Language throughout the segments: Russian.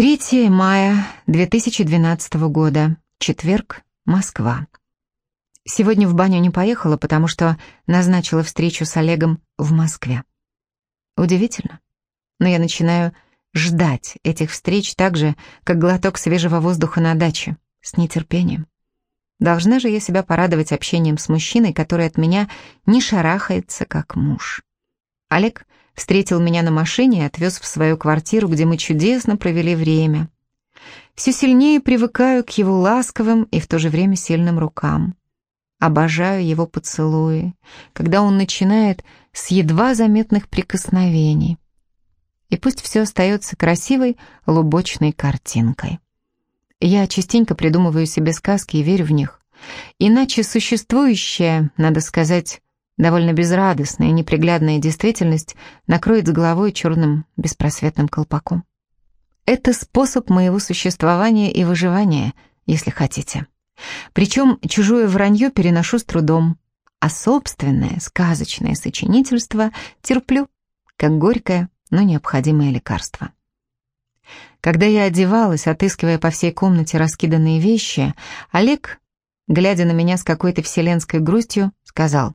3 мая 2012 года, четверг, Москва. Сегодня в баню не поехала, потому что назначила встречу с Олегом в Москве. Удивительно, но я начинаю ждать этих встреч так же, как глоток свежего воздуха на даче, с нетерпением. Должна же я себя порадовать общением с мужчиной, который от меня не шарахается, как муж. Олег встретил меня на машине и отвез в свою квартиру, где мы чудесно провели время. Все сильнее привыкаю к его ласковым и в то же время сильным рукам. Обожаю его поцелуи, когда он начинает с едва заметных прикосновений. И пусть все остается красивой, лубочной картинкой. Я частенько придумываю себе сказки и верю в них. Иначе существующая, надо сказать, довольно безрадостная и неприглядная действительность накроет с головой черным беспросветным колпаком. Это способ моего существования и выживания, если хотите. Причем чужое вранье переношу с трудом, а собственное сказочное сочинительство терплю, как горькое, но необходимое лекарство. Когда я одевалась, отыскивая по всей комнате раскиданные вещи, Олег, глядя на меня с какой-то вселенской грустью, сказал,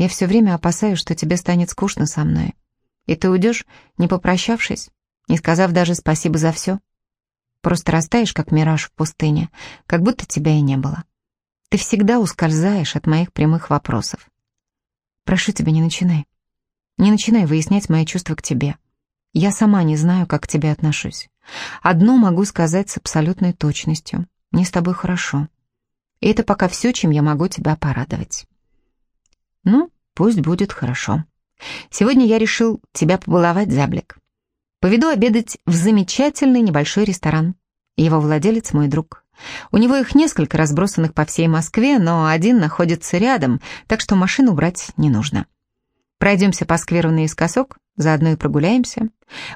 «Я все время опасаюсь, что тебе станет скучно со мной, и ты уйдешь, не попрощавшись, не сказав даже спасибо за все. Просто растаешь, как мираж в пустыне, как будто тебя и не было. Ты всегда ускользаешь от моих прямых вопросов. Прошу тебя, не начинай. Не начинай выяснять мои чувства к тебе. Я сама не знаю, как к тебе отношусь. Одно могу сказать с абсолютной точностью. Мне с тобой хорошо. И это пока все, чем я могу тебя порадовать. Ну, пусть будет хорошо. Сегодня я решил тебя побаловать, Заблик. Поведу обедать в замечательный небольшой ресторан. Его владелец мой друг. У него их несколько разбросанных по всей Москве, но один находится рядом, так что машину брать не нужно. Пройдемся по скверу наискосок, заодно и прогуляемся.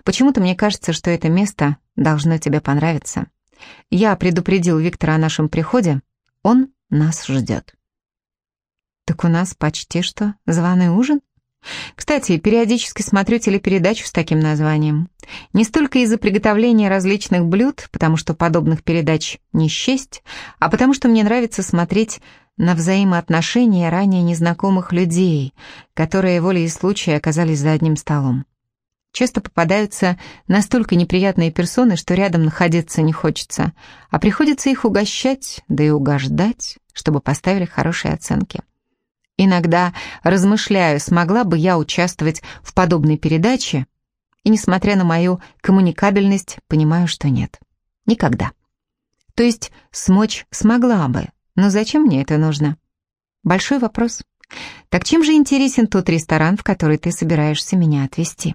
Почему-то мне кажется, что это место должно тебе понравиться. Я предупредил Виктора о нашем приходе, он нас ждет. Так у нас почти что званый ужин? Кстати, периодически смотрю телепередачу с таким названием. Не столько из-за приготовления различных блюд, потому что подобных передач не счесть, а потому что мне нравится смотреть на взаимоотношения ранее незнакомых людей, которые волей и случая оказались за одним столом. Часто попадаются настолько неприятные персоны, что рядом находиться не хочется, а приходится их угощать, да и угождать, чтобы поставили хорошие оценки. Иногда размышляю, смогла бы я участвовать в подобной передаче, и, несмотря на мою коммуникабельность, понимаю, что нет. Никогда. То есть смочь смогла бы, но зачем мне это нужно? Большой вопрос. Так чем же интересен тот ресторан, в который ты собираешься меня отвезти?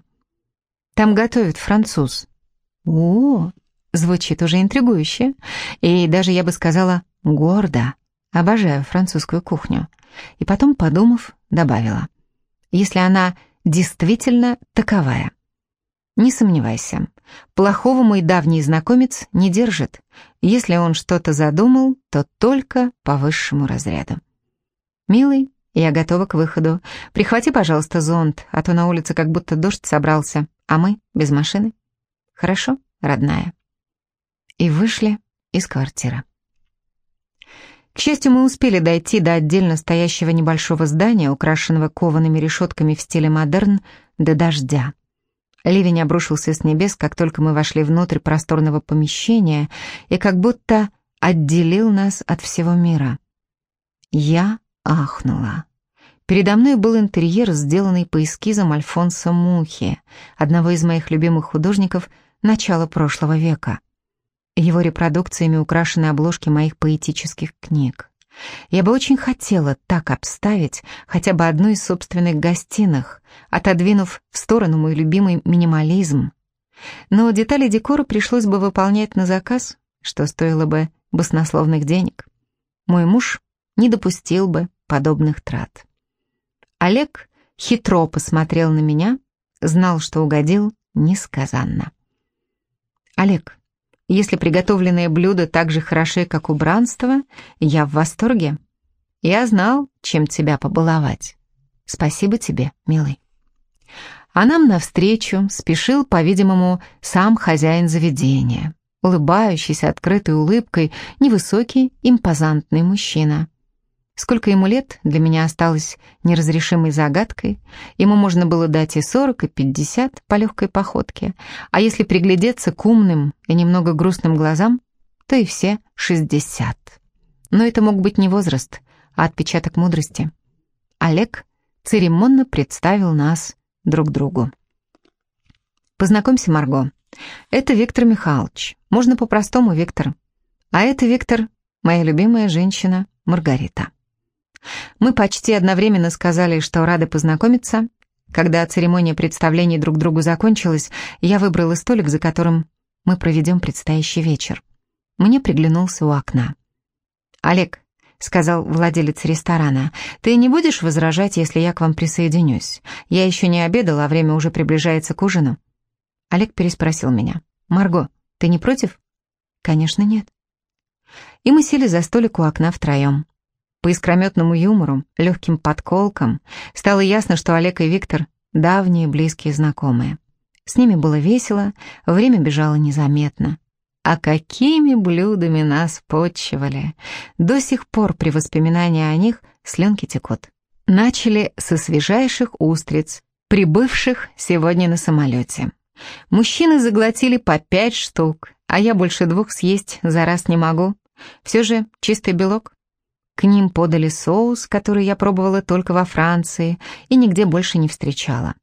Там готовят француз. О, звучит уже интригующе. И даже, я бы сказала, гордо. Обожаю французскую кухню. И потом, подумав, добавила. Если она действительно таковая. Не сомневайся, плохого мой давний знакомец не держит. Если он что-то задумал, то только по высшему разряду. «Милый, я готова к выходу. Прихвати, пожалуйста, зонт, а то на улице как будто дождь собрался, а мы без машины. Хорошо, родная?» И вышли из квартиры. К счастью, мы успели дойти до отдельно стоящего небольшого здания, украшенного коваными решетками в стиле модерн, до дождя. Ливень обрушился с небес, как только мы вошли внутрь просторного помещения и как будто отделил нас от всего мира. Я ахнула. Передо мной был интерьер, сделанный по эскизам Альфонса Мухи, одного из моих любимых художников начала прошлого века. Его репродукциями украшены обложки моих поэтических книг. Я бы очень хотела так обставить хотя бы одну из собственных гостиных, отодвинув в сторону мой любимый минимализм. Но детали декора пришлось бы выполнять на заказ, что стоило бы баснословных денег. Мой муж не допустил бы подобных трат. Олег хитро посмотрел на меня, знал, что угодил несказанно. «Олег, если приготовленные блюда так же хороши, как убранство, я в восторге. Я знал, чем тебя побаловать. Спасибо тебе, милый. А нам навстречу спешил, по-видимому, сам хозяин заведения, улыбающийся открытой улыбкой невысокий, импозантный мужчина. Сколько ему лет, для меня осталось неразрешимой загадкой. Ему можно было дать и сорок, и пятьдесят по легкой походке. А если приглядеться к умным и немного грустным глазам, то и все шестьдесят. Но это мог быть не возраст, а отпечаток мудрости. Олег церемонно представил нас друг другу. «Познакомься, Марго. Это Виктор Михайлович. Можно по-простому, Виктор. А это Виктор, моя любимая женщина, Маргарита». Мы почти одновременно сказали, что рады познакомиться. Когда церемония представлений друг другу закончилась, я выбрала столик, за которым мы проведем предстоящий вечер. Мне приглянулся у окна. «Олег», — сказал владелец ресторана, — «ты не будешь возражать, если я к вам присоединюсь? Я еще не обедал, а время уже приближается к ужину». Олег переспросил меня. «Марго, ты не против?» «Конечно, нет». И мы сели за столик у окна втроем. По искрометному юмору, легким подколкам, стало ясно, что Олег и Виктор — давние близкие знакомые. С ними было весело, время бежало незаметно. А какими блюдами нас почивали! До сих пор при воспоминании о них слюнки текут. Начали со свежайших устриц, прибывших сегодня на самолете. Мужчины заглотили по пять штук, а я больше двух съесть за раз не могу. Все же чистый белок. К ним подали соус, который я пробовала только во Франции и нигде больше не встречала.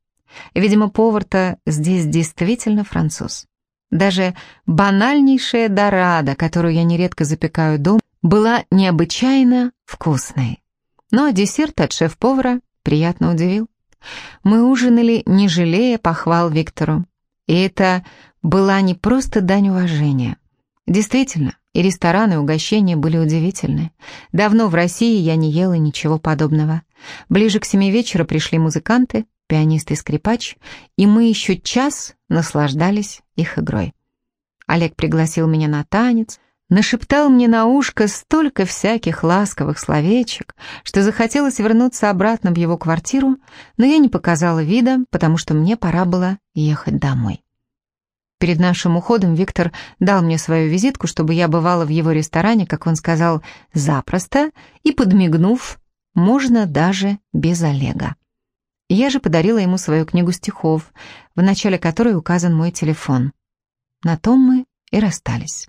Видимо, повар-то здесь действительно француз. Даже банальнейшая дорада, которую я нередко запекаю дома, была необычайно вкусной. Но десерт от шеф-повара приятно удивил. Мы ужинали, не жалея похвал Виктору. И это была не просто дань уважения. Действительно, и рестораны, и угощения были удивительны. Давно в России я не ела ничего подобного. Ближе к семи вечера пришли музыканты, пианист и скрипач, и мы еще час наслаждались их игрой. Олег пригласил меня на танец, нашептал мне на ушко столько всяких ласковых словечек, что захотелось вернуться обратно в его квартиру, но я не показала вида, потому что мне пора было ехать домой. Перед нашим уходом Виктор дал мне свою визитку, чтобы я бывала в его ресторане, как он сказал, запросто, и, подмигнув, можно даже без Олега. Я же подарила ему свою книгу стихов, в начале которой указан мой телефон. На том мы и расстались.